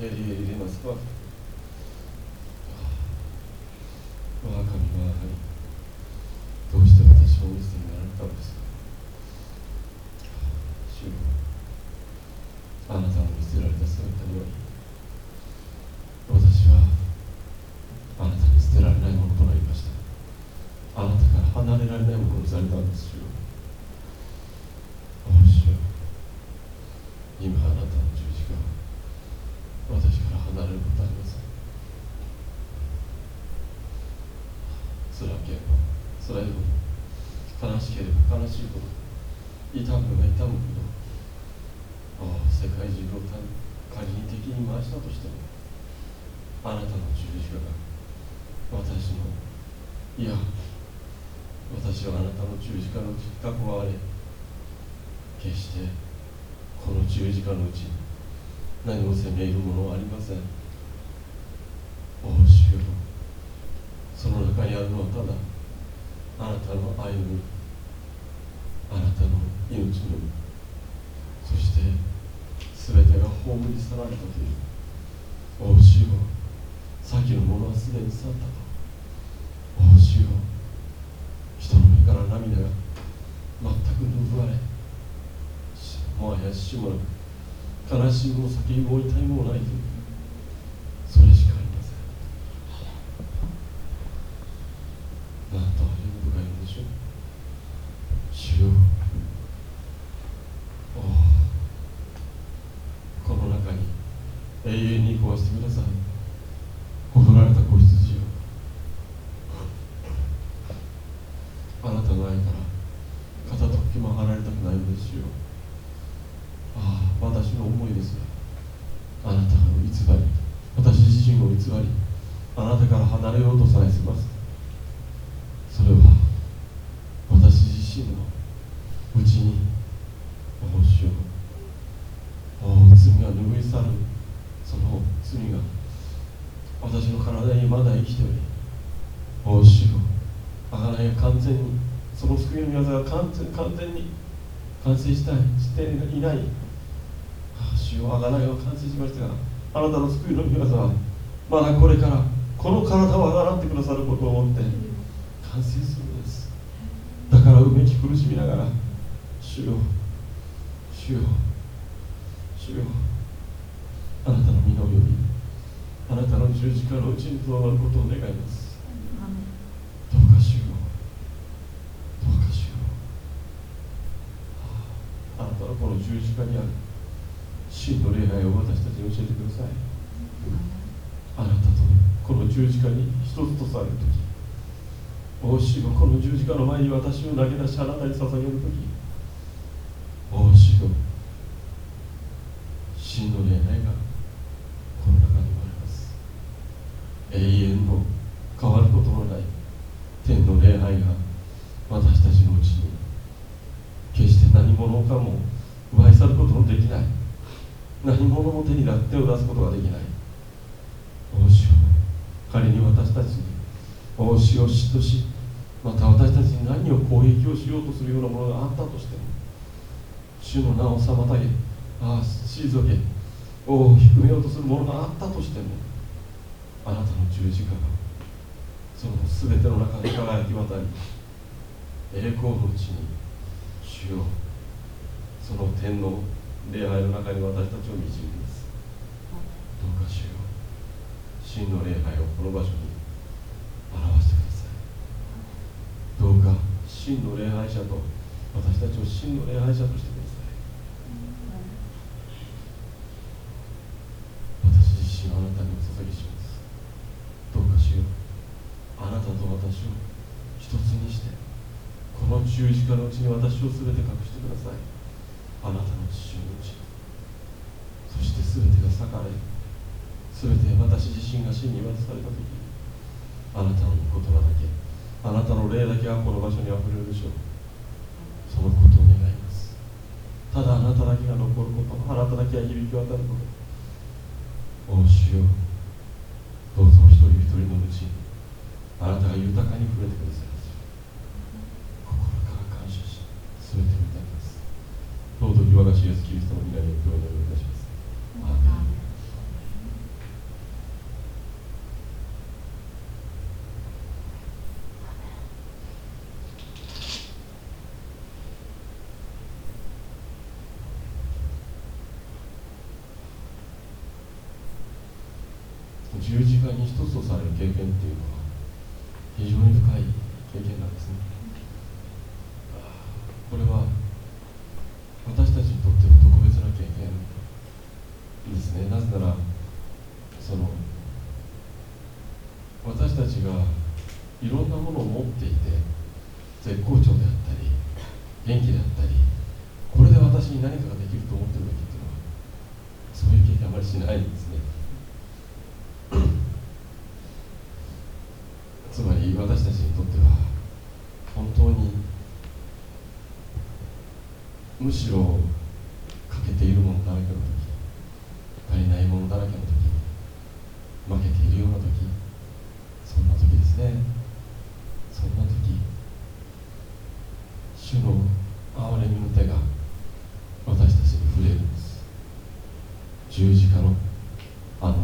エリエリレマスは我が神はどうして私をお見捨てになられたのですか？主よ。あなたの見捨てられた姿により私はあなたに捨てられないものとなりました。あなたから離れられないものにされたんですよお主よ今あなたの十字架は私から離れることはありません辛ければ辛いほど悲しければ悲しいほど痛むが痛むほどああ世界中を仮に敵に回したとしてもあなたの十字架が私のいや私はあなたの十字架のうちに囲われ決してこの十字架のうちに何も責め入るものはありませんお主よその中にあるのはただあなたの愛のみあなたの命のみそして全てが葬り去られたというお主よ先のものはすでに去ったとおう主よ人の目から涙が全く拭われもはや死もなく悲しみも叫びも痛みもないというそれしかありませんなんとあれ深いのでしょう主よおこの中に永遠に壊してくださいほふられた子羊よあなたの愛から片時も離れたくないのですよああ私の思いですがあなたの偽り私自身を偽りあなたから離れようとさえしますそれは私自身のうちにお主よお罪が拭い去るその罪が私の体にまだ生きておりお主よ贖いが完全にその救いの技が完全に完成したいしていない主よ贖いは完成しましたがあなたの救いの御業はまだこれからこの体をあがらってくださることを思って完成するのです。だからうめき苦しみながら主よ主よ主よあなたの身の上にあなたの十字架のうちにとどまることを願いますどうか主よどうか主よあなたのこの十字架にある。真の礼拝を私たちに教えてください。あなたとこの十字架に一つとされる時。お主よこの十字架の前に私を投げ出しあなたに捧げる時。お主よ真の礼拝がこの中に生まれます。永遠の変わることのない天の礼拝が私たちのうちに決して何者かも去ることのできない。何者も手に手を出すことができない。お主よ仮に私たちにお主を嫉妬しまた私たちに何を攻撃をしようとするようなものがあったとしても主の名を妨げああ退けおを低めようとするものがあったとしてもあなたの十字架がその全ての中で輝き渡り栄光のうちに主よその天の礼拝の中に私たちを導きます。どうか主よ。う真の礼拝をこの場所に表してください。どうか真の礼拝者と私たちを真の礼拝者としてください。私自身はあなたにお捧げします。どうか主よ。うあなたと私を一つにしてこの十字架のうちに私を全て隠してください。あなたの父のうち。そして全てが裂かれ全て私自身が死に渡された時あなたの言葉だけあなたの霊だけがこの場所にあふれるでしょう。そのことを願います。ただあなただけが残ることあなただけが響き渡ること。お主よどうぞ一人一人のうちにあなたが豊かに触れてください心から感謝し全てどうぞ私イエス・キリストの皆によってお願いいたします。十字架に一つとされる経験っていうのは非常に深い経験なんですね。絶好調であったり元気であったりこれで私に何かができると思ってる時っていうのはそういう経験あまりしないんですね。つまり私たちにとっては本当にむしろ欠けているものだらけの時足りないものだらけの時負けているような時そんな時ですねそんな時主の憐れみの手が私たちに触れるんです十字架のあの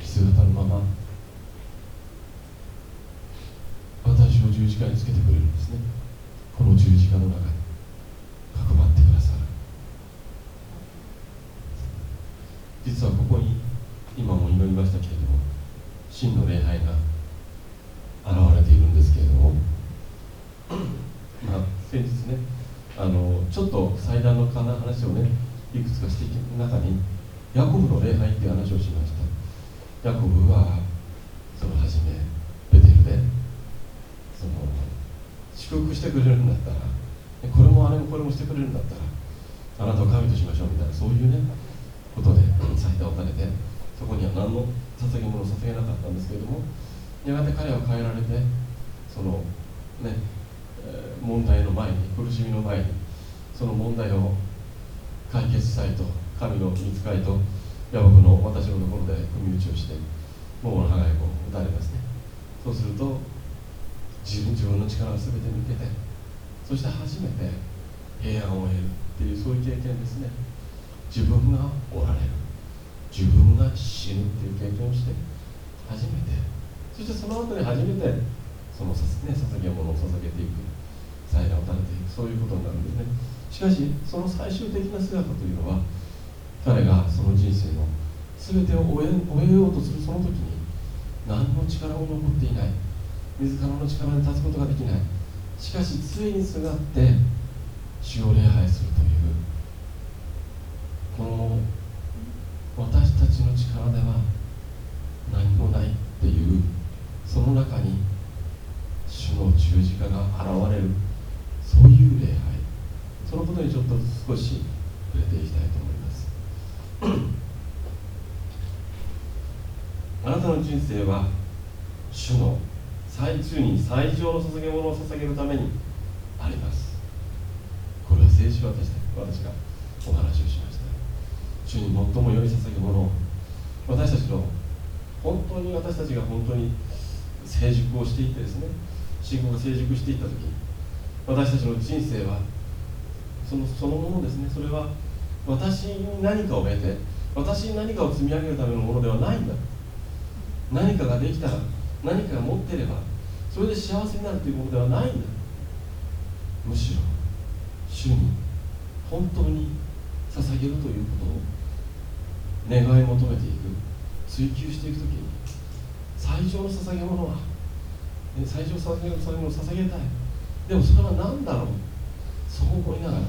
姿のまま私を十字架につけてくれるんですねこの十字架の中にかくまってくださる実はここに今も祈りましたけれども真の礼拝が現れているんですけれどもまあ先日ねあのちょっと祭壇の話をねいくつかしていく中にヤコブの礼拝っていう話をしました。ヤコブはその初めベテルでその祝福してくれるんだったらこれもあれもこれもしてくれるんだったらあなたを神としましょうみたいなそういうねことで祭壇を立ててそこには何の捧げ物を捧げなかったんですけれどもやがて彼は変えられてそのね、え、問題の前に苦しみの前にその問題を解決したいと神の見つかりとヤコブの私のところで組み打ちをして桃の花がこう打たれますね。そうすると自分自分の力を全て抜けてそして初めて平安を得るっていうそういう経験ですね。自分がおられる。自分が死ぬっていう経験をして初めて。そしてその後に初めてその、ね、捧げ物を捧げていく。祭壇を立てていく。そういうことになるんですね。しかしその最終的な姿というのは彼がその人生の全てを終えようとするその時に何の力も残っていない。自らの力で立つことができない。しかしついにすがって主を礼拝するという。この私たちの力では何もないっていう。その中に主の十字架が現れる。そういう礼拝。そのことにちょっと少し触れていきたいと思います。あなたの人生は主の最中に最上の捧げ物を捧げるためにあります。これは聖書私私がお話をしました。主に最も良い捧げ物を私たちの本当に私たちが本当に成熟をしていってですね信仰が成熟していった時私たちの人生はそのそのものですね。それは私に何かを得て私に何かを積み上げるためのものではないんだ。何かができたら何かが持ってればそれで幸せになるというものではないんだ。むしろ主に本当に捧げるということを願い求めていく追求していく時に最上の捧げ物は最上の捧げ物を捧げたい。でもそれは何だろう。そう思いながら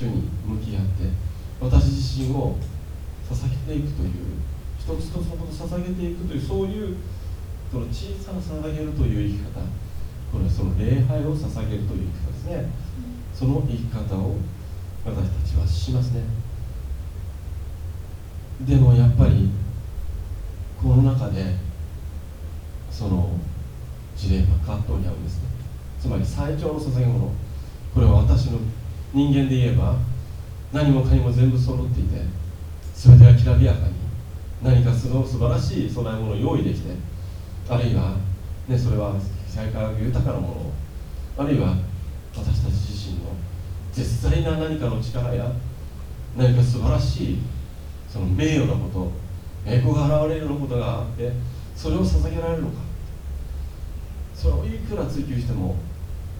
主に向き合って私自身を捧げていくという一つ一つのことを捧げていくというそういうその小さな捧げるという生き方。これはその礼拝を捧げるという生き方ですね。その生き方を私たちはしますね。でもやっぱりこの中でそのジレンマ葛藤に合うんですね。つまり最長の捧げ物。これは私の人間で言えば何もかにも全部揃っていて全てがきらびやかに何かその素晴らしい供え物を用意できてあるいは、ね、それは世界が豊かなものあるいは私たち自身の絶大な何かの力や何か素晴らしいその名誉なこと栄光が現れるようなことがあってそれを捧げられるのか。それをいくら追求しても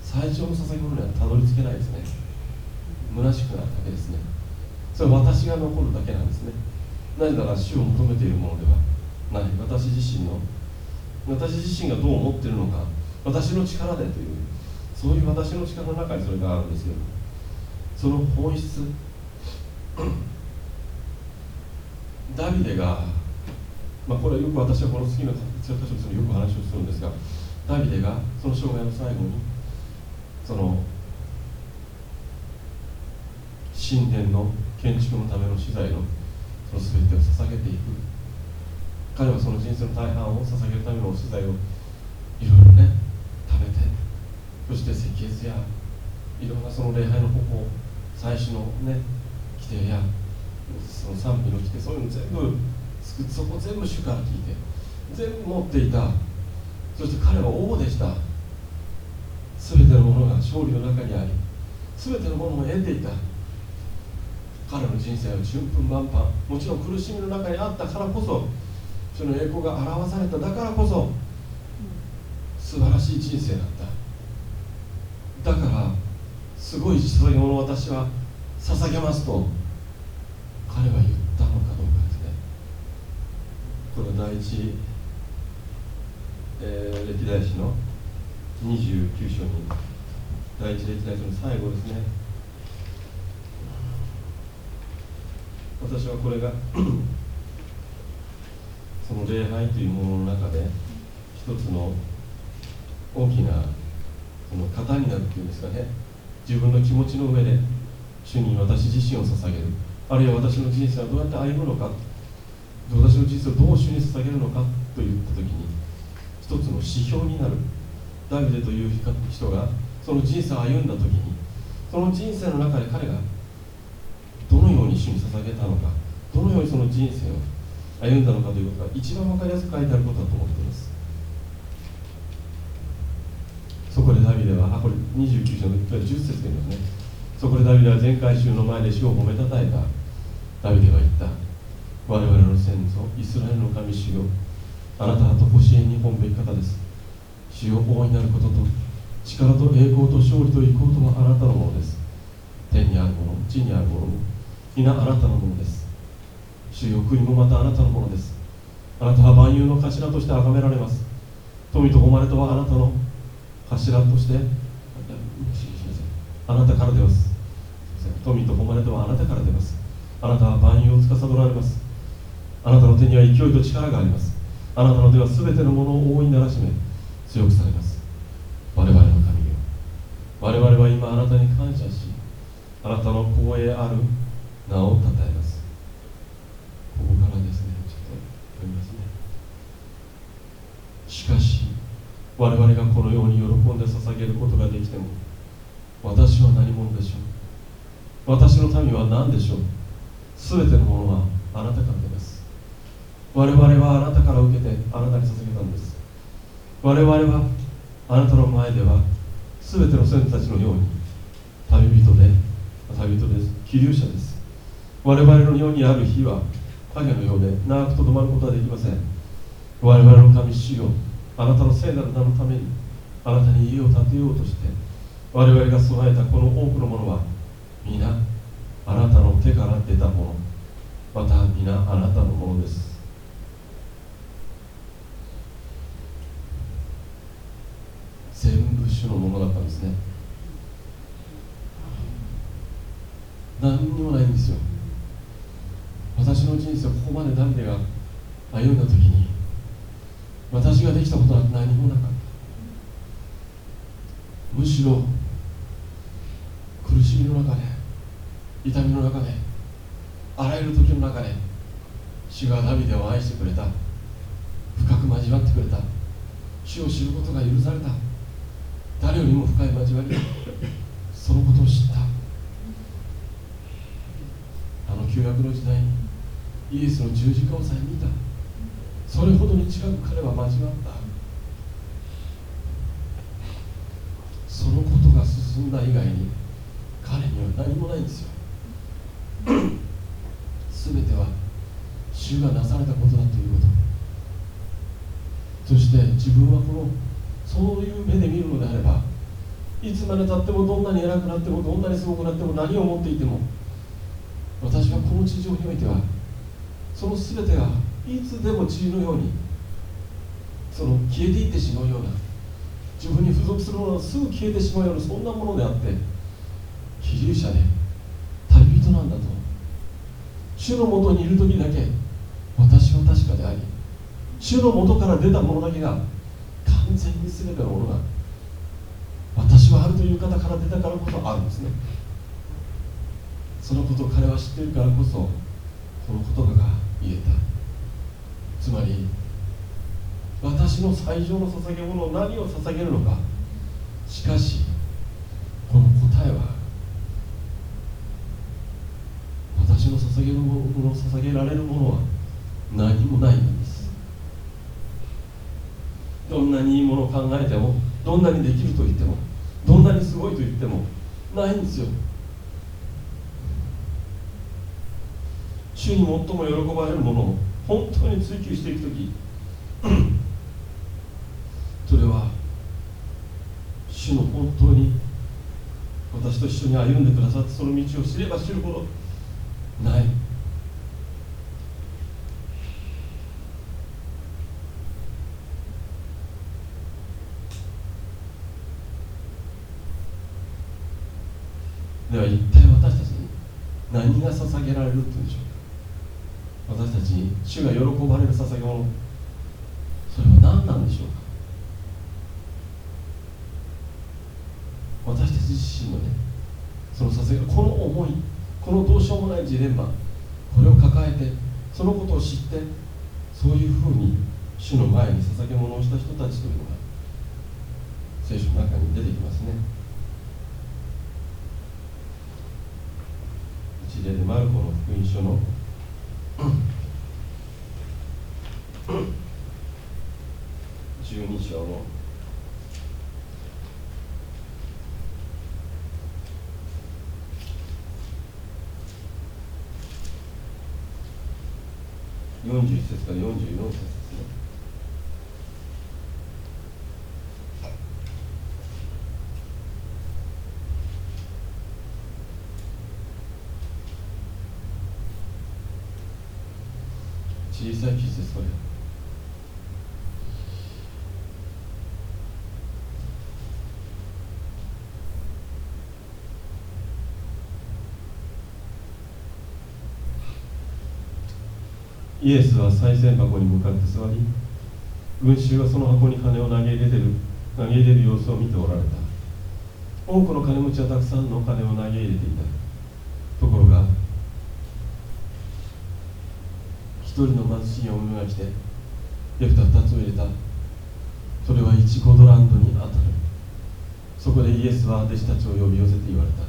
最初の捧げ物にはたどり着けないですね。虚しくなるだけですね。それは私が残るだけなんですね。なぜなら主を求めているものではない。私自身の私自身がどう思っているのか。私の力でというそういう私の力の中にそれがあるんですけどその本質。ダビデが、まあ、これはよく私はこの次の哲学書でよく話をするんですがダビデがその生涯の最後にその神殿の建築のための資材のその全てを捧げていく。彼はその人生の大半を捧げるための資材をいろいろね食べてそして石血やいろんなその礼拝の方法祭祀のね規定やその賛美の規定そういうの全部そこ全部主から聞いて全部持っていた。そして彼は王でした。全てのものが勝利の中にあり全てのものを得ていた。彼の人生は順風満帆。もちろん苦しみの中にあったからこそその栄光が表されただからこそ素晴らしい人生だった。だからすごい捧げ物を私は捧げますと彼は言ったのかどうかですね。これは第一、えー、歴代史の29章に第一歴代史の最後ですね。私はこれが その礼拝というものの中で一つの大きなその型になるっていうんですかね。自分の気持ちの上で主に私自身を捧げる。あるいは私の人生はどうやって歩むのか。私の人生をどう主に捧げるのか。といった時に一つの指標になる。ダビデという人がその人生を歩んだ時にその人生の中で彼がどのように主に捧げたのかどのようにその人生を歩んだのかということが一番分かりやすく書いてあることだと思っています。そこでダビデはあこれ29章の1回10節で言いますね。そこでダビデは全回収の前で主を褒めたたえた。ダビデは言った。我々の先祖イスラエルの神主よ。あなたはと星へに本べき方です。主を大いなることと力と栄光と勝利と意向とはあなたのものです。天にあるもの地にあるもの皆あなたのものです。主よ国もまたあなたのものです。あなたは万有の頭として崇められます。富と誉れとはあなたの頭としてあなたから出ます。富と誉れとはあなたから出ます。あなたは万有を司られます。あなたの手には勢いと力があります。あなたの手は全てのものを大いにならしめ強くされます。我々の神よ。我々は今あなたに感謝しあなたの光栄ある名をたたえます。ここからですねちょっと読みますね。しかし我々がこのように喜んで捧げることができても私は何者でしょう？私の民は何でしょう？全てのものはあなたから出ます。我々はあなたから受けてあなたに捧げたんです。我々はあなたの前では全ての先祖たちのように旅人で旅人です気流者です。我々の世にある日は影のようで長くとどまることはできません。我々の神主よあなたの聖なる名のためにあなたに家を建てようとして我々が備えたこの多くのものは皆あなたの手から出たもの。また皆あなたのものです。全部主のものだったんですね。何にもないんですよ。私の人生ここまでダビデが歩んだ時に私ができたことは何もなかった。むしろ苦しみの中で痛みの中であらゆる時の中で主がダビデを愛してくれた。深く交わってくれた。主を知ることが許された。誰よりも深い交わりそのことを知った。あの旧約の時代にイエスの十字架をさえ見た。それほどに近く彼は交わった。そのことが進んだ以外に彼には何もないんですよ。全ては主がなされたことだということ。そして自分はこのそういう目で見るのであればいつまでたってもどんなに偉くなってもどんなにすごくなっても何を持っていても私はこの地上においてはその全てがいつでも血のようにその消えていってしまうような自分に付属するものがすぐ消えてしまうようなそんなものであって飛流者で旅人なんだと。主のもとにいる時だけ私は確かであり主のもとから出たものだけが完全に全てのものが私はあるという方から出たからこそあるんですね。そのことを彼は知っているからこそこの言葉が言えた。つまり私の最上の捧げ物を何を捧げるのか。しかしこの答えは私の捧げるもの捧げられるものは何もないんです。どんなにいいものを考えてもどんなにできると言ってもどんなにすごいと言ってもないんですよ。主に最も喜ばれるものを本当に追求していく時。それは主の本当に私と一緒に歩んでくださってその道を知れば知るほどないでは一体私たちに何が捧げられるっていうんでしょうか私たちに主が喜ばれる捧げ物。それは何なんでしょうか？私たち自身のねその捧げこの思いこのどうしようもないジレンマこれを抱えてそのことを知ってそういうふうに主の前に捧げ物をした人たちというのが聖書の中に出てきますね。一例でマルコの福音書の12章の41節から44節ですね。小さい記事ですこれイエスは賽銭箱に向かって座り群衆はその箱に金を投げ入れてる投げ入れる様子を見ておられた。多くの金持ちはたくさんの金を投げ入れていた。ところが一人の貧しい女が来てレフタ2つを入れた。それは1コドランドに当たる。そこでイエスは弟子たちを呼び寄せて言われた。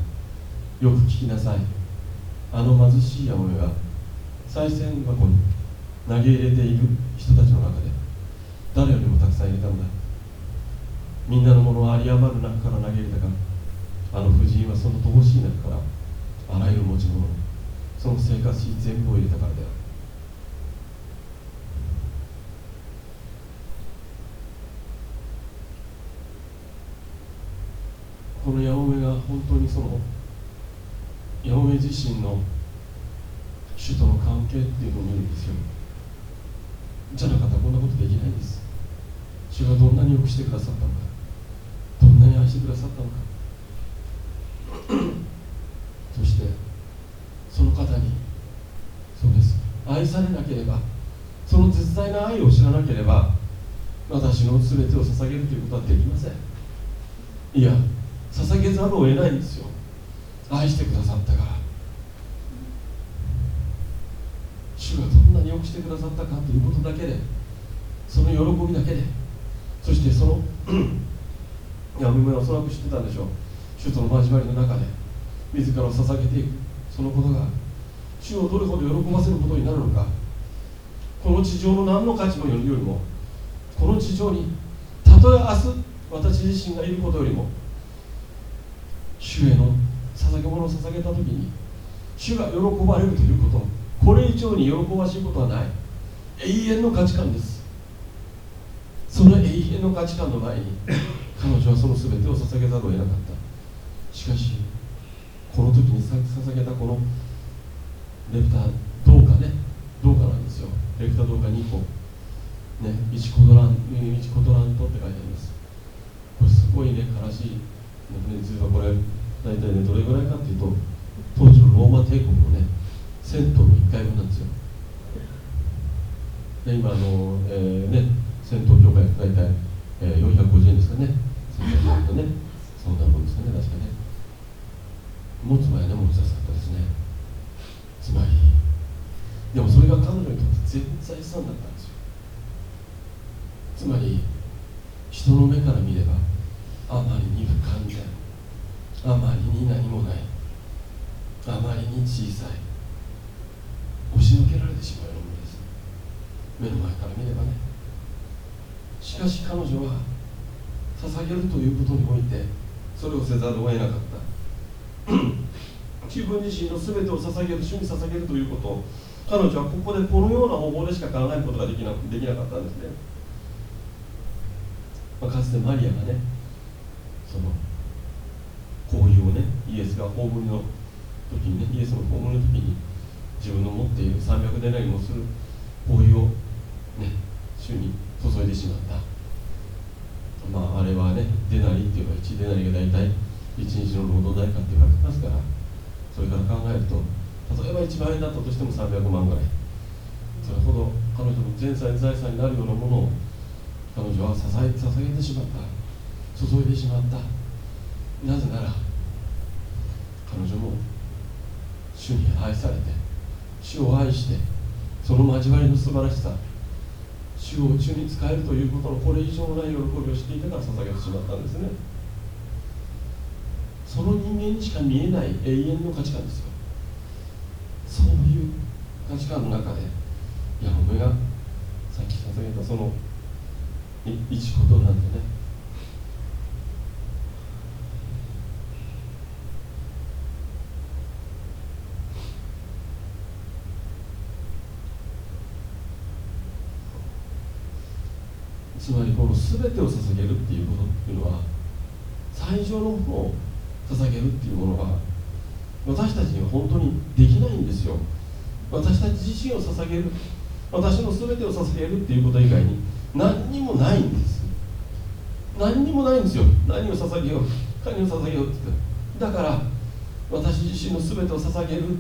よく聞きなさい。あの貧しいやもめが賽銭箱に投げ入れている人たちの中で誰よりもたくさん入れたんだみんなのものは有り余る中から投げ入れたがあの婦人はその乏しい中からあらゆる持ち物その生活費全部を入れたからである。このヤモメが本当にそのヤモメ自身の主との関係っていうのを見るんですよ。じゃなかったらこんなことできないんです。主がどんなによくしてくださったのか。どんなに愛してくださったのか。そしてその方にそうです。愛されなければその絶大な愛を知らなければ私の全てを捧げるということはできません。いや捧げざるを得ないんですよ。愛してくださったから。主がどんなによくしてくださったかということだけでその喜びだけでそしてその闇目はおそらく知ってたんでしょう。主との交わりの中で自らを捧げていくそのことが主をどれほど喜ばせることになるのか。この地上の何の価値もよりもこの地上にたとえ明日私自身がいることよりも主への捧げ物を捧げた時に主が喜ばれるということ。これ以上に喜ばしいことはない。永遠の価値観です。その永遠の価値観の前に彼女はその全てを捧げざるを得なかった。しかしこの時に捧げたこのレプターどうかね。どうかなんですよ。レプターどうか2個。ね1コドラン1コドラントって書いてあります。これすごいね悲しい。ね実はこれ大体ねどれぐらいかっていうと当時のローマ帝国のね銭湯の1回分なんですよ。で今あの、えー、ね銭湯協会大体、えー、450円ですかね。銭湯にとね。そんなもんですかね確かね。持つ前ね持ちやすかったですね。つまり。でもそれが彼女にとって全財産だったんですよ。つまり人の目から見ればあまりに不完全あまりに何もないあまりに小さい押しのけられてしまうようなものです目の前から見ればねしかし彼女は捧げるということにおいてそれをせざるを得なかった。自分自身の全てを捧げる主に捧げるということを彼女はここでこのような方法でしか考えることができなできなかったんですね、まあ、かつてマリアがねその交友をねイエスが葬りの時にねイエスの葬りの時に自分の持っている300デナリもする交友をね主に注いでしまった。まああれはねデナリっていうのは1デナリが大体1日の労働代価って言われてますからそれから考えると例えば1万円だったとしても300万ぐらい。それほど彼女の全財財産になるようなものを彼女は支え捧げてしまった。注いでしまった。なぜなら彼女も主に愛されて主を愛してその交わりの素晴らしさ主を主に使えるということのこれ以上ない喜びをしていたから捧げてしまったんですね。その人間にしか見えない永遠の価値観ですよ。そういう価値観の中でヤホメがさっき捧げたその一言なんてねつまりこの全てを捧げるっていうことっていうのは最上のものを捧げるっていうものは私たちには本当にできないんですよ。私たち自身を捧げる。私の全てを捧げるっていうこと以外に何にもないんです。何にもないんですよ。何を捧げよう。何を捧げようって言ってだから私自身の全てを捧げるっ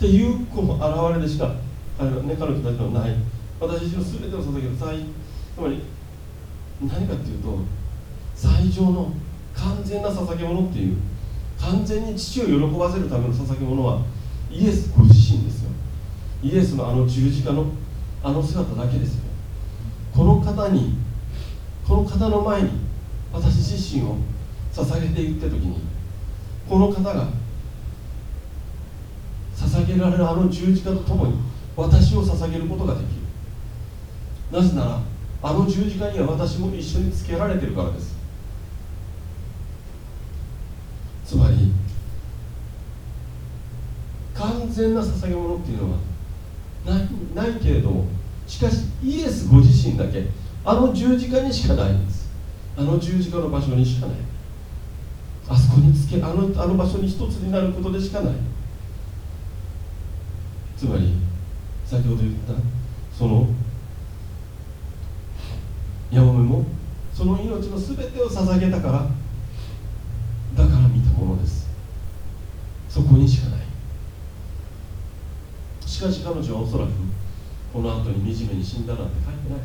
ていうこの現れでしか彼,、ね、彼女たちのない。私自身の全てを捧げる。つまり何かっていうと最上の完全な捧げ物っていう完全に父を喜ばせるための捧げ物はイエスご自身ですよ。イエスのあの十字架のあの姿だけですよ。この方にこの方の前に私自身を捧げていった時にこの方が捧げられるあの十字架とともに私を捧げることができる。なぜならあの十字架には私も一緒につけられてるからです。つまり完全な捧げ物っていうのはないないけれどもしかしイエスご自身だけあの十字架にしかないんです。あの十字架の場所にしかない。あそこにつけあのあの場所に一つになることでしかない。つまり先ほど言ったそのもその命の全てを捧げたからだから見たものです。そこにしかない。しかし彼女はおそらくこの後に惨めに死んだなんて書いてない、うん、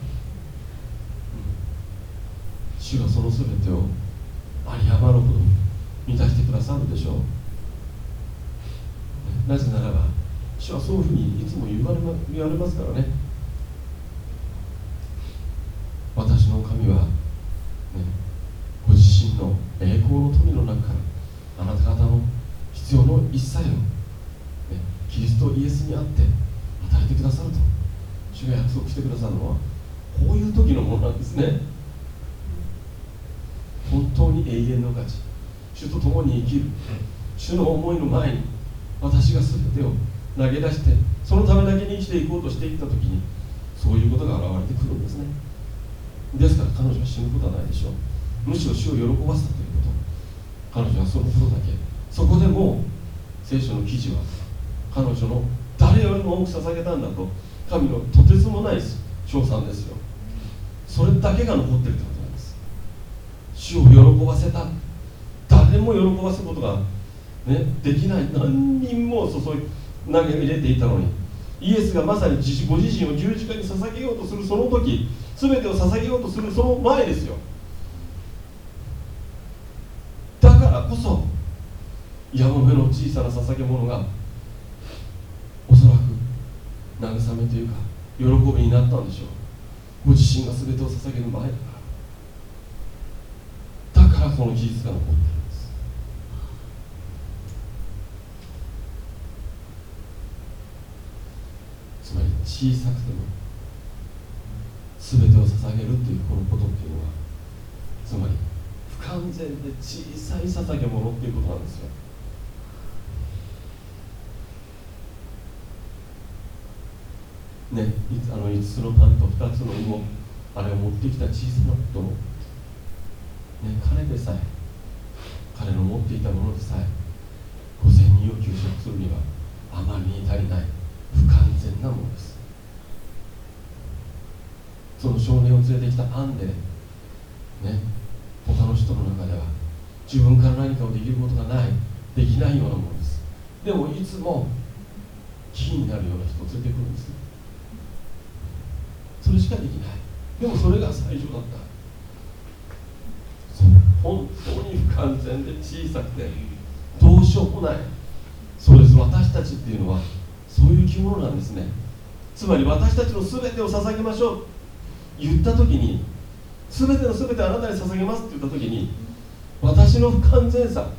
主がその全てをあり余るほど満たしてくださるでしょう。なぜならば主はそういうふうにいつも言われますからね私の神は、ね、ご自身の栄光の富の中からあなた方の必要の一切を、ね、キリストイエスにあって与えてくださると。主が約束してくださるのはこういう時のものなんですね。本当に永遠の価値。主と共に生きる。主の思いの前に私が全てを投げ出してそのためだけに生きていこうとしていった時にそういうことが現れてくるんですね。ですから彼女は死ぬことはないでしょう。むしろ死を喜ばせたということ。彼女はそのことだけ。そこでも聖書の記事は彼女の誰よりも多く捧げたんだと。神のとてつもない称賛ですよ。それだけが残ってるってことなんです。主を喜ばせた。誰も喜ばせることが、ね、できない。何人も注い投げ入れていたのに。イエスがまさにご自身を十字架に捧げようとするその時全てを捧げようとするその前ですよ。だからこそヤモメの小さな捧げ物がおそらく慰めというか喜びになったんでしょう。ご自身が全てを捧げる前だから。だからこの事実が残ってるんです。つまり小さくても全てを捧げるというこのことっていうのはつまり不完全で小さい捧げ物っていうことなんですよ。ね、あの5つのパンと2つの芋あれを持ってきた小さなことの、ね、彼でさえ彼の持っていたものでさえ5000人を給食するにはあまりに足りない不完全なものです。その少年を連れてきたアンでね他の人の中では自分から何かをできることがないできないようなものです。でもいつもキーになるような人を連れてくるんです。それしかできない。でもそれが最初だった。本当に不完全で小さくてどうしようもない。そうです。私たちっていうのはそういう生き物なんですね。つまり私たちの全てを捧げましょう。言った時に全ての全てあなたに捧げますって言った時に私の不完全さ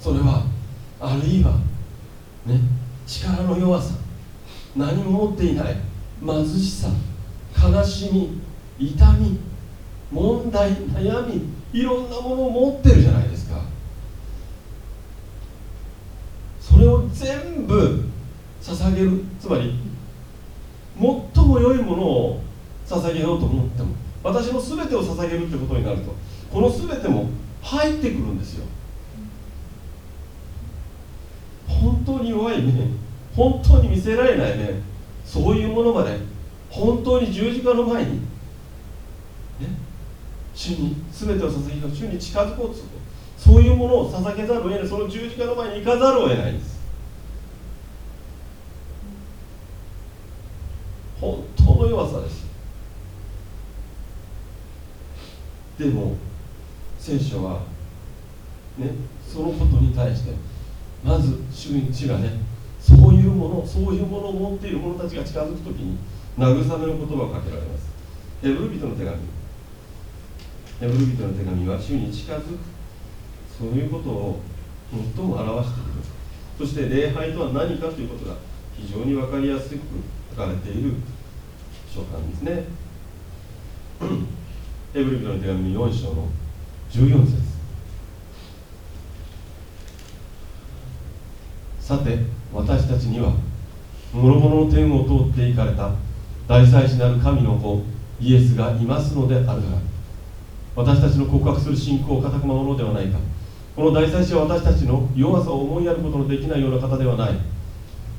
それはあるいはね力の弱さ何も持っていない貧しさ悲しみ痛み問題悩みいろんなものを持ってるじゃないですか。それを全部捧げる。つまり最も良いものを捧げようと思っても私の全てを捧げるってことになるとこの全ても入ってくるんですよ。本当に弱いね本当に見せられないねそういうものまで本当に十字架の前に、ね、主に全てを捧げよう主に近づこうとするそういうものを捧げざるを得ない。その十字架の前に行かざるを得ないんです本当の弱さですでも聖書はねそのことに対してまず主主がねそういうものそういうものを持っている者たちが近づく時に慰めの言葉をかけられます。ヘブル人の手紙。ヘブル人の手紙は主に近づく。そういうことを最も表している。そして礼拝とは何かということが非常に分かりやすく書かれている書簡ですね。ヘブルの手紙4章の14節。さて私たちには諸々の天を通って行かれた大祭司なる神の子イエスがいますのであるから。私たちの告白する信仰を固く守ろうではないか。この大祭司は私たちの弱さを思いやることのできないような方ではない。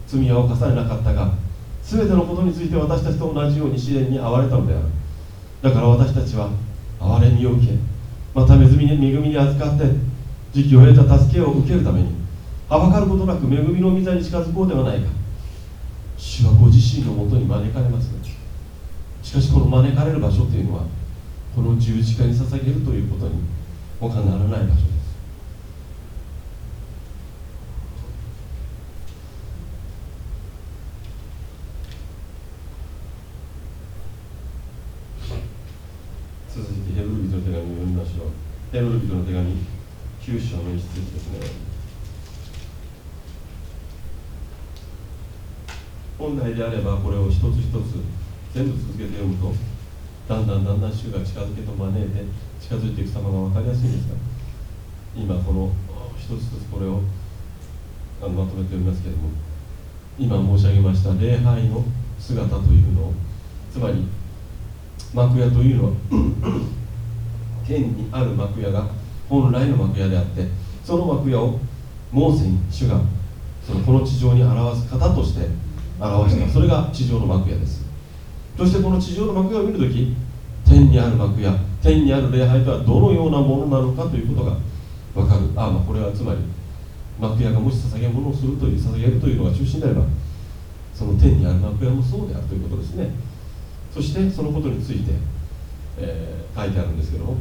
罪は犯されなかったが全てのことについて私たちと同じように試練に遭われたのである。だから私たちは憐れみを受けまた恵みに恵みに預かって時期を得た助けを受けるためにはばかることなく恵みの御座に近づこうではないか。主はご自身のもとに招かれます。しかしこの招かれる場所というのはこの十字架に捧げるということに他ならない場所です続いてヘブル人の手紙を読みましょうヘブル人の手紙9章の一節ですね。本来であればこれを一つ一つ全部続けて読むとだんだんだんだん主が近づけと招いて近づいていく様が分かりやすいんですが今この一つずつこれをあのまとめて読みますけれども今申し上げました礼拝の姿というのをつまり幕屋というのは 天にある幕屋が本来の幕屋であってその幕屋をモーセに主がそのこの地上に表す方として表した。それが地上の幕屋です。そしてこの地上の幕屋を見るとき天にある幕屋天にある礼拝とはどのようなものなのかということが分かる。あまあこれはつまり幕屋がもし捧げ物をするという捧げるというのが中心であればその天にある幕屋もそうであるということですね。そしてそのことについて、えー、書いてあるんですけども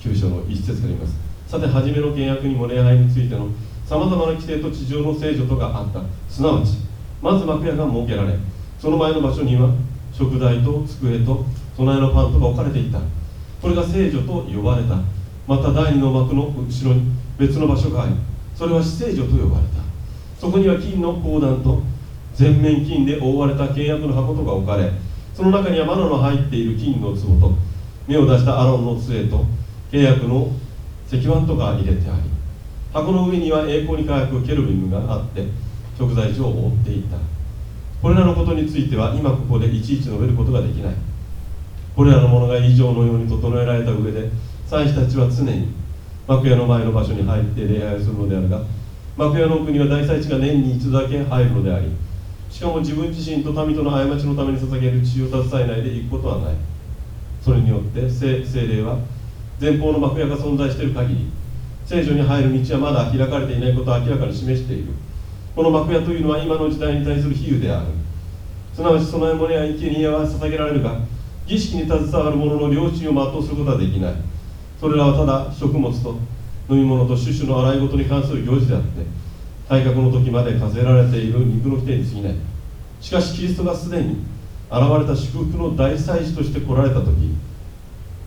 9章の一節から言います。さて初めの契約にも礼拝についてのさまざまな規定と地上の聖女とがあった。すなわちまず幕屋が設けられその前の場所には食材と机と備えのパンとが置かれていた。これが聖女と呼ばれた。また第二の幕の後ろに別の場所がありそれは死聖女と呼ばれた。そこには金の鉱弾と全面金で覆われた契約の箱とが置かれその中にはマナの入っている金の壺と目を出したアロンの杖と契約の石板とが入れてあり箱の上には栄光に輝くケルビムがあって食材所を覆っていた。これらのことについては今ここでいちいち述べることができない。これらのものが以上のように整えられた上で祭司たちは常に幕屋の前の場所に入って礼拝をするのであるが幕屋の奥には大祭司が年に一度だけ入るのでありしかも自分自身と民との過ちのために捧げる血を携えないで行くことはない。それによって聖霊は前方の幕屋が存在している限り聖女に入る道はまだ開かれていないことを明らかに示している。この幕屋というのは今の時代に対する比喩である。すなわち供え物や生贄は捧げられるが儀式に携わる者の良心を全うすることはできない。それらはただ食物と飲み物と種々の洗い事に関する行事であって改革の時まで課せられている肉の規定に過ぎない。しかしキリストがすでに現れた祝福の大祭司として来られた時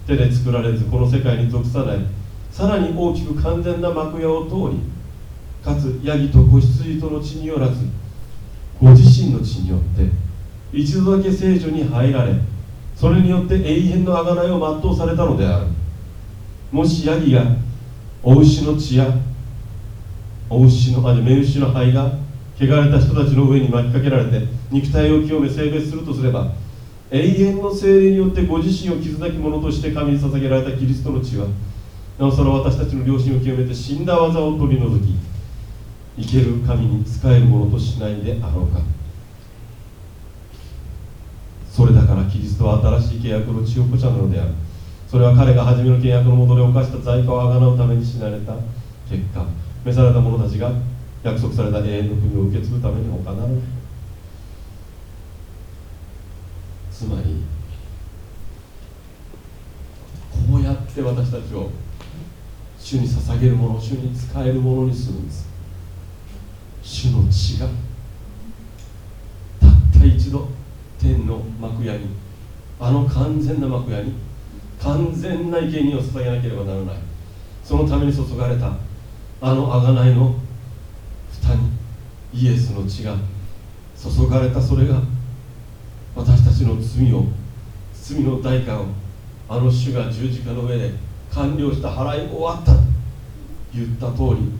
手で作られずこの世界に属さない。さらに大きく完全な幕屋を通りかつヤギと子羊との血によらずご自身の血によって一度だけ聖女に入られそれによって永遠の贖いを全うされたのである。もしヤギがお牛の血やお牛のあ目牛の灰が汚れた人たちの上に巻きかけられて肉体を清め性別するとすれば永遠の精霊によってご自身を傷なき者として神に捧げられたキリストの血はなおさら私たちの良心を清めて死んだ技を取り除き生ける神に仕えるものとしないであろうか。それだからキリストは新しい契約の血をこちゃなのである。それは彼が初めの契約のもとで犯した罪過をあがなうために死なれた。結果召された者たちが約束された永遠の国を受け継ぐために他ならない。つまりこうやって私たちを主に捧げるもの主に使えるものにするんです。主の血がたった一度天の幕屋にあの完全な幕屋に完全な生贄を捧げなければならない。そのために注がれたあの贖いの蓋にイエスの血が注がれた。それが私たちの罪を罪の代価をあの主が十字架の上で完了した払い終わった。と言った通り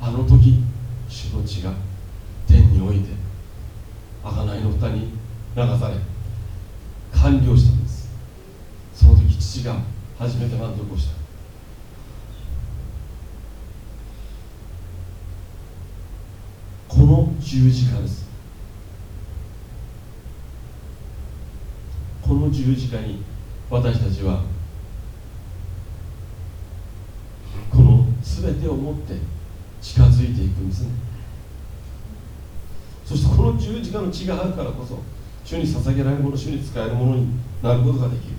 あの時主の血が天において贖いの蓋に流され完了したんです。その時父が初めて満足をした。この十字架です。この十字架に私たちはこの全てを持って近づいていくんですね。そしてこの十字架の血があるからこそ主に捧げられるもの主に使えるものになることができる。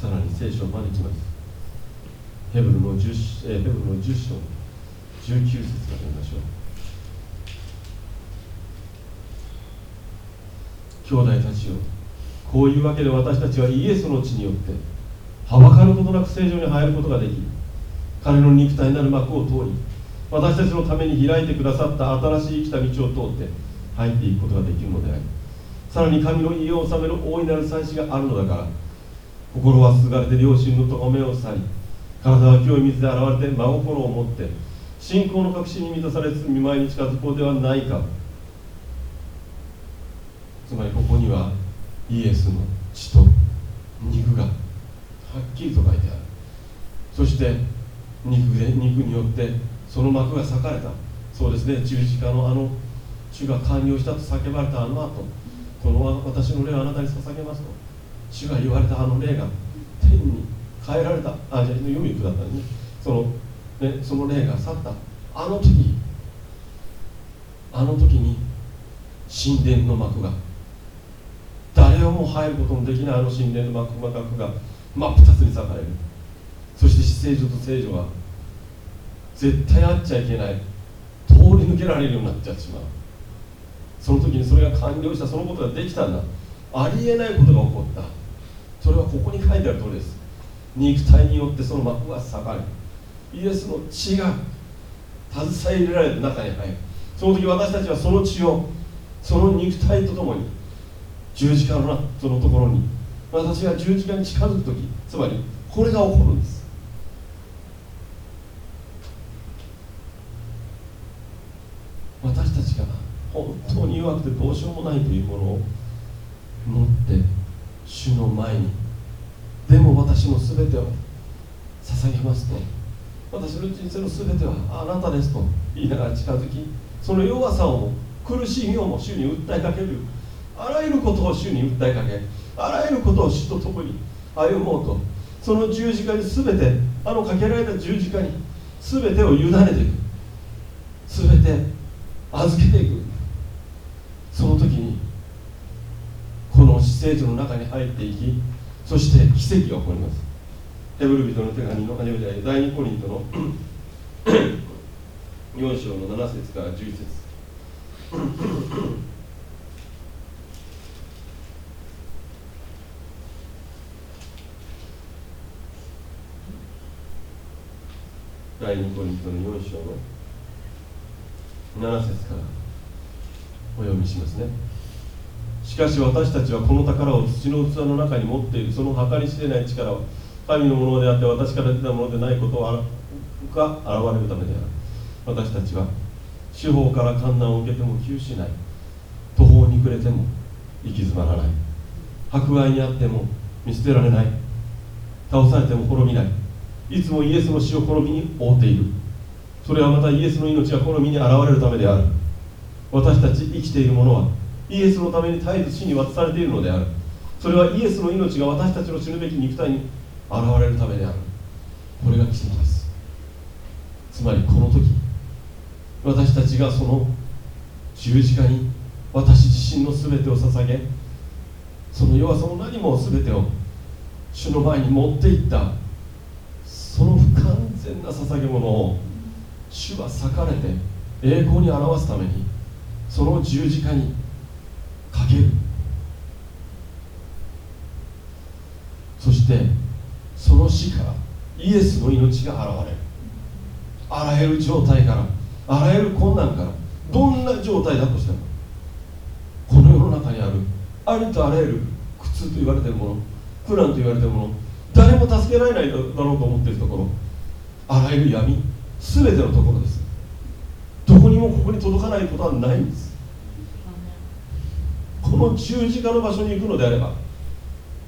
さらに聖書を招きますヘブルの 10, ヘブルの10章19節から読みましょう。兄弟たちよこういうわけで私たちはイエスの血によってはばかることなく聖女に入ることができ彼の肉体なる幕を通り私たちのために開いてくださった新しい生きた道を通って入っていくことができるのでありさらに神の家を治める大いなる祭司があるのだから心はすがれて両親の咎めを去り体は清い水で洗われて真心を持って信仰の確信に満たされつつ見舞いに近づこうではないか。つまりここにはイエスの血と肉がはっきりと書いてある。そして肉で肉によってその幕が裂かれた。そうですね十字架のあの主が完了したと叫ばれたあの後この私の霊をあなたに捧げますと主が言われたあの霊が天に変えられた。あじゃあ読み下ったね。そのねその霊が去った。あの時あの時に神殿の幕が誰をも入ることのできないあの神殿の幕幕が真っ二つに裂かれる。そして死聖女と聖女は絶対会っちゃいけない。通り抜けられるようになっちゃってしまう。その時にそれが完了したそのことができたんだ。ありえないことが起こった。それはここに書いてある通りです。肉体によってその幕が裂かれイエスの血が携え入れられて中に入る。その時私たちはその血をその肉体とともに十字架のそのところに私が十字架に近づく時つまりこれが起こるんです。私たちが本当に弱くてどうしようもないというものを持って主の前にでも私の全てを捧げますと。私の人生の全てはあなたですと言いながら近づきその弱さを苦しみをも主に訴えかけるあらゆることを主に訴えかけあらゆることを主と共に歩もうとその十字架に全てあのかけられた十字架に全てを委ねていく全て預けていく。その時にこの施設の中に入っていきそして奇跡が起こります。ヘブル人の手紙の第2コリントの4章の7節から11節。第2コリントの4章の7節からお読みしますね。しかし私たちはこの宝を土の器の中に持っている。その計り知れない力は神のものであって私から出たものでないことが現れるためである。私たちは司法から観難を受けても窮しない。途方に暮れても行き詰まらない。迫害にあっても見捨てられない。倒されても滅びない。いつもイエスの死をこの身に覆っている。それはまたイエスの命がこの身に現れるためである。私たち生きている者はイエスのために絶えず死に渡されているのである。それはイエスの命が私たちの死ぬべき肉体に現れるためである。これが奇跡です。つまりこの時私たちがその十字架に私自身の全てを捧げその弱さも何も全てを主の前に持っていったその不完全な捧げ物を主は裂かれて栄光に表すためにその十字架にかける。そしてその死からイエスの命が現れる。あらゆる状態からあらゆる困難からどんな状態だとしてもこの世の中にあるありとあらゆる苦痛と言われているもの苦難と言われているもの誰も助けられないだろうと思っているところ。あらゆる闇。全てのところです。どこにもここに届かないことはないんです。この十字架の場所に行くのであれば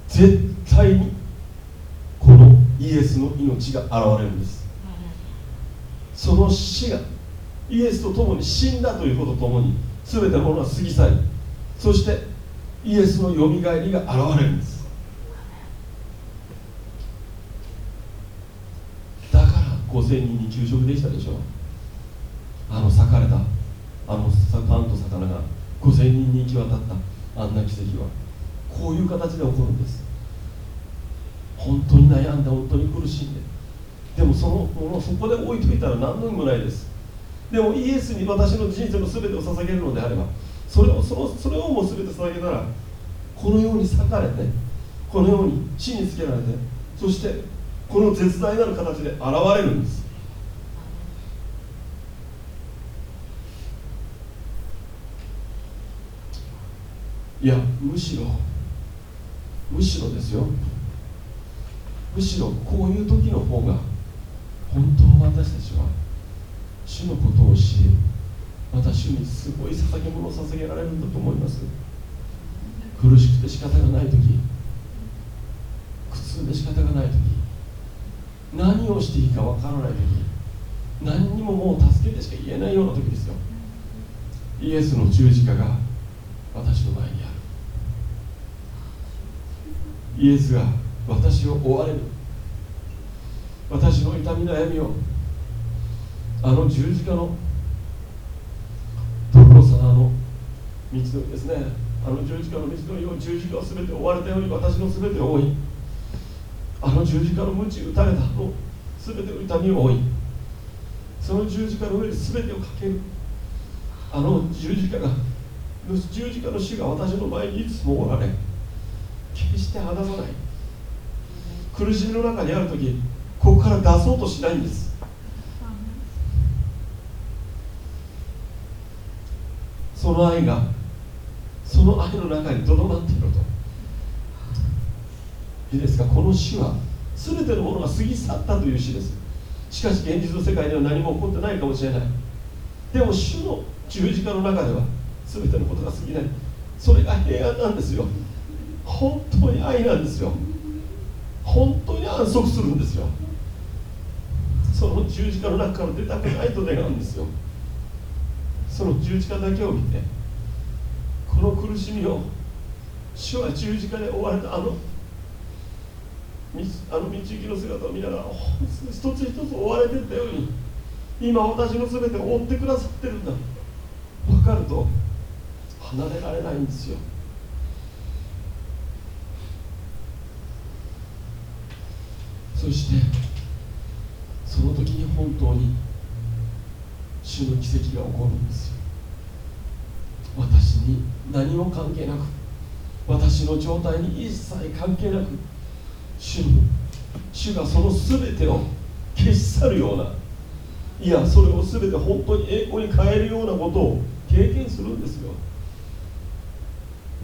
絶対にこのイエスの命が現れるんです。その死がイエスと共に死んだということとともに全てのものは過ぎ去りそしてイエスのよみがえりが現れるんですだから5000人に給食できたでしょ。あの裂かれたあのパンと魚が。5000人に行き渡った。あんな奇跡は。こういう形で起こるんです。本当に悩んで本当に苦しんで。でもそのものそこで置いといたら何の意味もないです。でもイエスに私の人生の全てを捧げるのであればそれをそのそれをもう全て捧げたらこのように裂かれてこのように死につけられてそしてこの絶大なる形で現れるんです。いやむしろむしろですよ。むしろこういう時の方が本当私たちは主のことを知りまた主にすごい捧げ物を捧げられるんだと思います。苦しくて仕方がない時苦痛で仕方がない時。何をしていいかわからない時何にももう助けてしか言えないような時ですよ。イエスの十字架が私の前にある。イエスが私を追われる。私の痛み悩みをあの十字架の所沢の道のりですね。あの十字架の道のりを十字架を全て追われたように私の全てを追いあの十字架の鞭打たれたの全ての痛みを追いその十字架の上で全てをかける。あの十字架が十字架の死が私の前にいつもおられ決して離さない。苦しみの中にある時ここから出そうとしないんです。その愛がその愛の中にとどまっていると。いいですか？この死は全てのものが過ぎ去ったという死です。しかし現実の世界では何も起こってないかもしれない。でも主の十字架の中では全てのことが過ぎない。それが平安なんですよ。本当に愛なんですよ。本当に安息するんですよ。その十字架の中から出たくないと願うんですよ。その十字架だけを見てこの苦しみを主は十字架で追われたあのあの道行きの姿を見ながら一つ一つ追われてったように今私の全てを追ってくださってるんだ分かると離れられないんですよ。そしてその時に本当に主の奇跡が起こるんですよ。私に何も関係なく私の状態に一切関係なく主に主がその全てを消し去るようないやそれを全て本当に栄光に変えるようなことを経験するんですよ。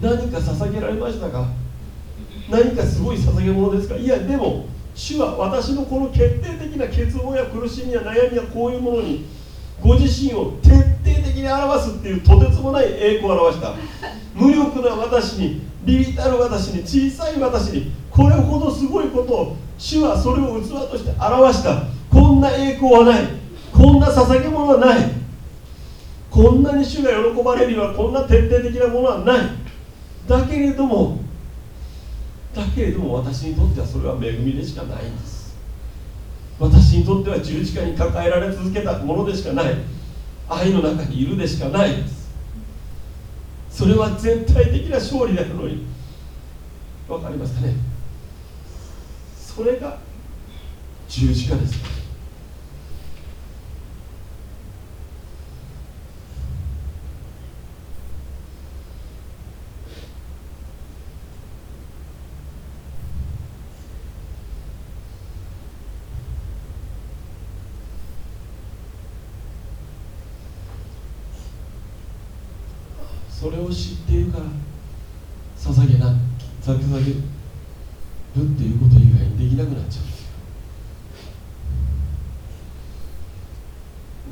何か捧げられましたか？何かすごい捧げ物ですか？いやでも主は私のこの決定的な欠乏や苦しみや悩みやこういうものにご自身を徹底的に表すっていうとてつもない栄光を表した。無力な私にビビたる私に小さい私にこれほどすごいことを主はそれを器として表した。こんな栄光はない。こんな捧げ物はない。こんなに主が喜ばれるようなこんな徹底的なものはない。だけれどもだけれども私にとってはそれは恵みでしかないんです。私にとっては十字架に抱えられ続けたものでしかない。愛の中にいるでしかないです。それは絶対的な勝利であるのに。分かりますかね？それが十字架ですそれを知っているから捧げな捧げるっていうこと以外にできなくなっちゃうんですよ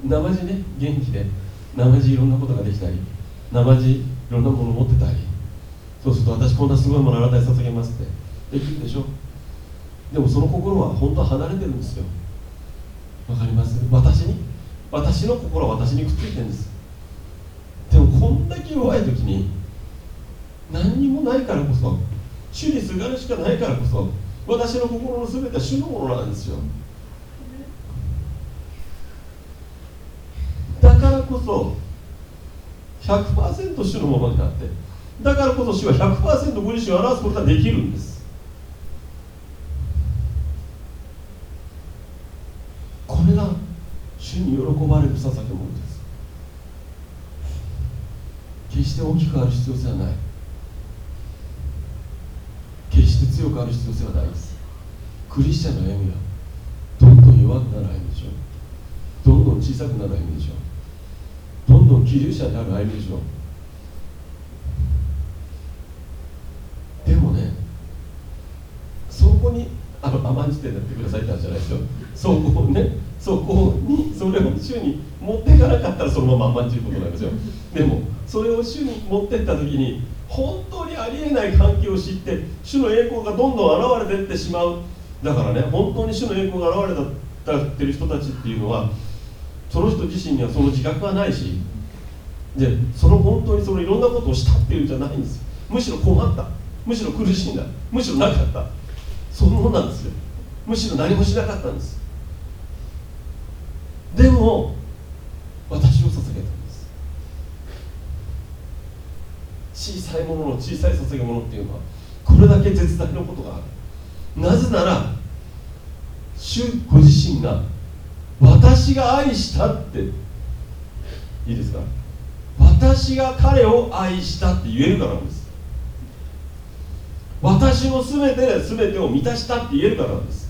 生地ね元気で生地いろんなことができたり生地いろんなもの持ってたりそうすると私こんなすごいものあなたに捧げますってできるでしょ？でもその心は本当は離れてるんですよ。わかります？私に？私の心は私にくっついてるんです。でもこんだけ弱い時に何にもないからこそ主にすがるしかないからこそ私の心の全ては主のものなんですよ。だからこそ100%主のものになってだからこそ主は100%ご自身を表すことができるんです。これが主に喜ばれる捧げ物です。決して大きくある必要性はない。決して強くある必要性はないです。クリスチャンの歩みはどんどん弱くなる歩みでしょう。どんどん小さくなる歩みでしょう。どんどん気流者になる歩みでしょうでもねそこにあの甘んじてやってくださいって話じゃないですよ。そこをねそこにそれを主に持っていかなかったらそのまま甘んじることなんですよ。でもそれを主に持ってった時に本当にありえない関係を知って主の栄光がどんどん現れていってしまう。だからね本当に主の栄光が現れたってる人たちっていうのはその人自身にはその自覚がないしでその本当にそのいろんなことをしたっていうんじゃないんですよ。むしろ困った。むしろ苦しんだ。むしろなかった。そのものなんですよ。むしろ何もしなかったんです。でも私を捧げたんです。小さいものの小さい捧げ物っていうのはこれだけ絶大なことがある。なぜなら主ご自身が私が愛したって。いいですか？私が彼を愛したって言えるからなんです。私の全てで全てを満たしたって言えるからなんです。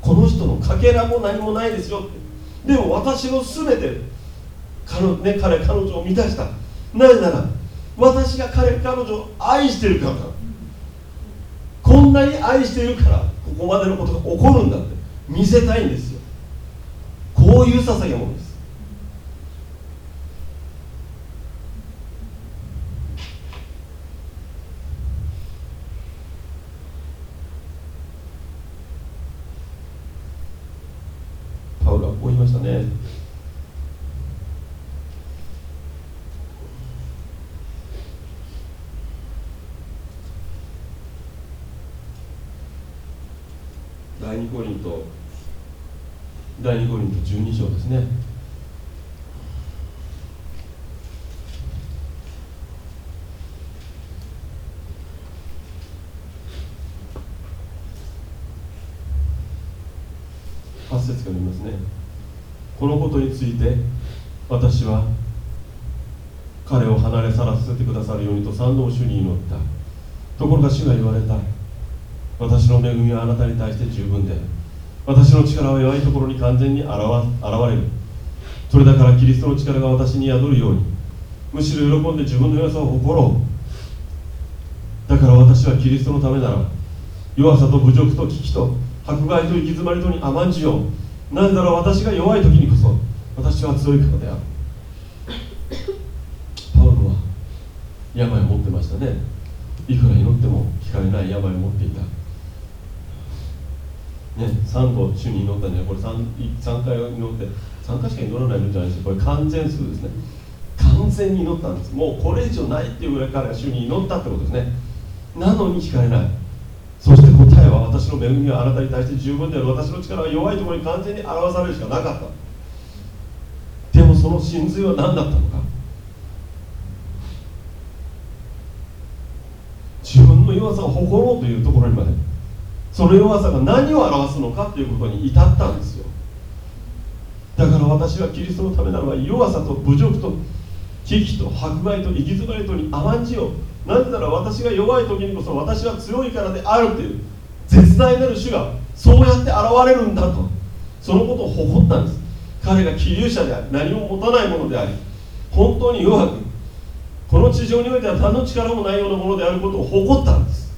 この人のかけらも何もないですよって。でも私の全て彼,、ね、彼彼女を満たした。なぜなら私が彼彼女を愛してるから。こんなに愛してるから。ここまでのことが起こるんだって。見せたいんですよ。こういう捧げ物です。パウロはこう言いましたね。第2五輪と12章ですね。8節から読みますね。このことについて私は彼を離れ去らせてくださるようにと三度も主に祈った。ところが主が言われた。私の恵みはあなたに対して十分である。私の力は弱いところに完全に現れる。それだからキリストの力が私に宿るようにむしろ喜んで自分の弱さを誇ろう。だから私はキリストのためなら弱さと侮辱と危機と迫害と行き詰まりとに甘んじよう。なぜなら私が弱い時にこそ私は強いからである。パウロは病を持ってましたね。いくら祈っても聞かれない病を持っていた。ね、3度主に祈ったんでこれ 3, 3回祈って3回しか祈らないんじゃないですこれ完全数ですね。完全に祈ったんです。もうこれ以上ないっていうぐらい彼は主に祈ったってことですね。なのに聞かれない。そして答えは私の恵みはあなたに対して十分である。私の力は弱いところに完全に表されるしかなかった。でもその真髄は何だったのか。自分の弱さを誇ろうというところにまで。その弱さが何を表すのかということに至ったんですよ。だから私はキリストのためならば弱さと侮辱と危機と迫害と行き詰まりとに甘んじよう。なぜなら私が弱い時にこそ私は強いからであるという絶大なる主がそうやって現れるんだと。そのことを誇ったんです。彼が気流者であり何も持たないものであり本当に弱くこの地上においては何の力もないようなものであることを誇ったんです。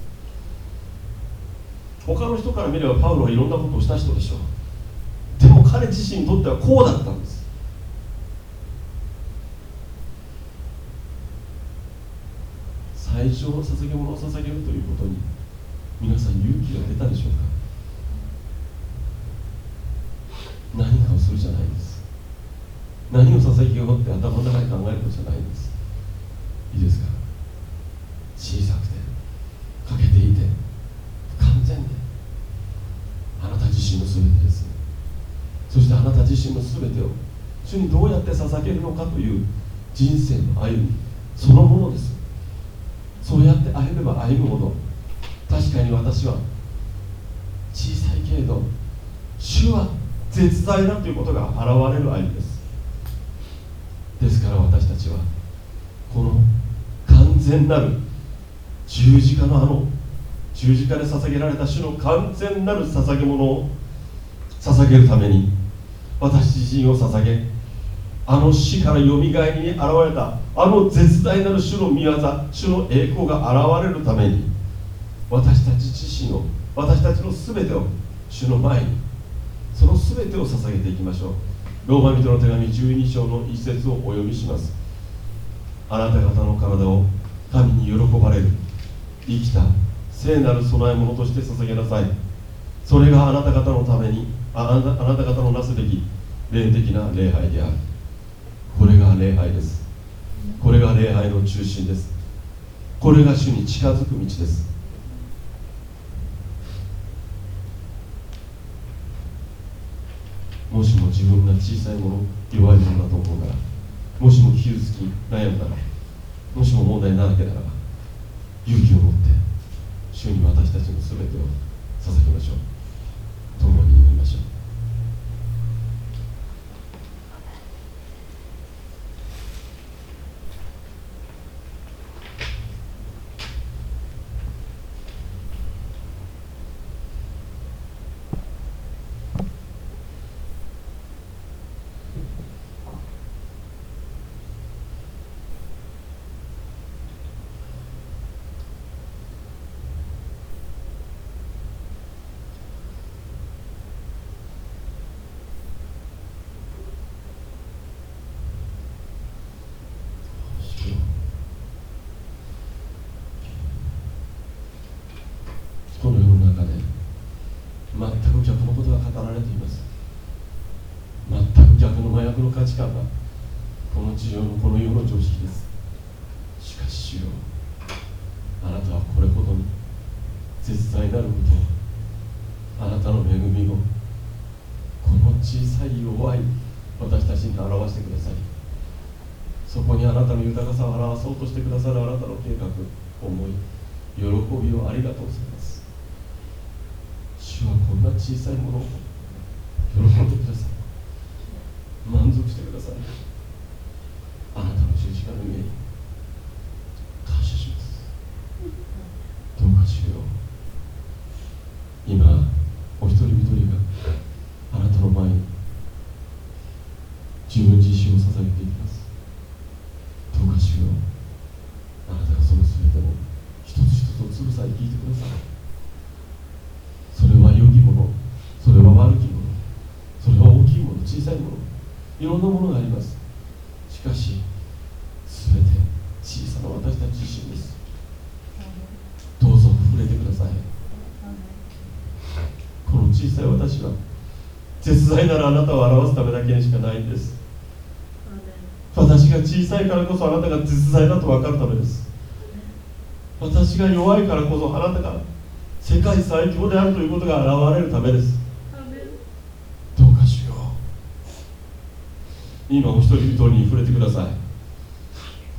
他の人から見ればパウロはいろんなことをした人でしょう。でも彼自身にとってはこうだったんです。最初の捧げ物を捧げるということに皆さん勇気が出たでしょうか。何かをするじゃないです。何を捧げようって頭の中で考えることじゃないんです。いいですか。小さくて欠けていてあなた自身の全てです。そしてあなた自身の全てを主にどうやって捧げるのかという人生の歩みそのものです。そうやって歩めば歩むほど確かに私は小さいけれど主は絶大だということが現れる歩みです。ですから私たちはこの完全なる十字架のあの十字架で捧げられた主の完全なる捧げ物を捧げるために私自身を捧げあの死からよみがえりに現れたあの絶大なる主の御業主の栄光が現れるために私たち自身を私たちの全てを主の前にその全てを捧げていきましょう。ローマ人の手紙12章の一節をお読みします。あなた方の体を神に喜ばれる生きた聖なる供え物として捧げなさい。それがあなた方のためにああなた方のなすべき霊的な礼拝である。これが礼拝です。これが礼拝の中心です。これが主に近づく道です。もしも自分が小さいもの弱いものだと思うならもしも傷つき悩んだらもしも問題だらけならば勇気を持って主に私たちの全てを捧げましょう。共に祈りましょうこの世の中で全く逆のことが語られています全く逆麻薬の価値観がこの地上のこの世の常識です。しかし主よあなたはこれほどに絶大なることをあなたの恵みをこの小さい弱い私たちに表してくださいそこにあなたの豊かさを表そうとしてくださるあなたの計画思い喜びをありがとうございます。主はこんな小さいものを喜んでください満足してくださいあなたの十字架の上に感謝しますどうか主よ今お一人一人があなたの前に自分自身を捧げていきますどうか主よあなたがその全てを一つ一つをつぶさに聞いてくださいそれは良きものそれは悪きものそれは大きいもの小さいものいろんなものがありますしかし全て小さな私たち自身ですどうぞ触れてくださいこの小さい私は絶大なるあなたを表すためだけにしかないんです。私が小さいからこそあなたが絶大だと分かるためです。私が弱いからこそあなたが世界最強であるということが現れるためです。どうかしよう。今お一人一人に触れてください。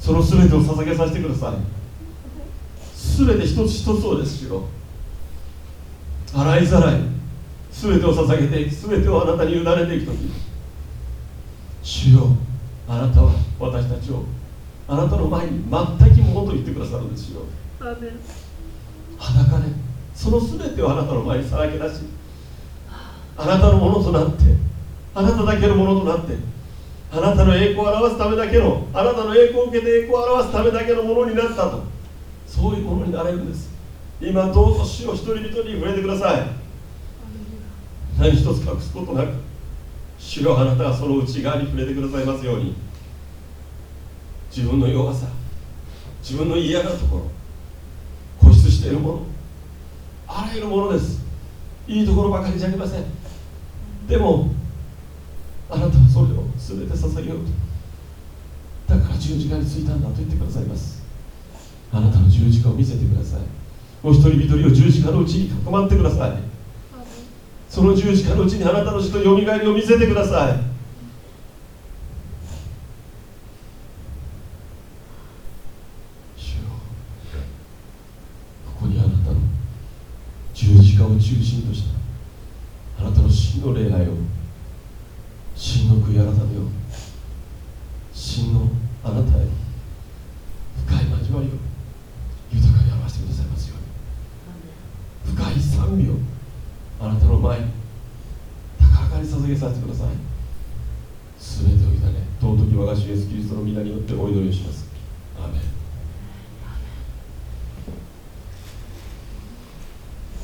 その全てを捧げさせてください。全て一つ一つをですよ。洗いざらい全てを捧げて全てをあなたに委ねていく時主よあなたは私たちをあなたの前に全きものと言ってくださるんですよ。裸でその全てをあなたの前にさらけ出しあなたのものとなってあなただけのものとなってあなたの栄光を表すためだけのあなたの栄光を受けて栄光を表すためだけのものになったとそういうものになれるんです。今どうぞ主を一人一人に触れてください何一つ隠すことなく主よあなたがその内側に触れてくださいますように自分の弱さ自分の嫌なところ固執しているものあらゆるものです。いいところばかりじゃありません。でもあなたはそれを全て捧げようと。だから十字架についたんだと言ってくださいます。あなたの十字架を見せてください。お一人一人を十字架のうちに囲まってください。その十字架のうちにあなたの死とよみがえりを見せてください。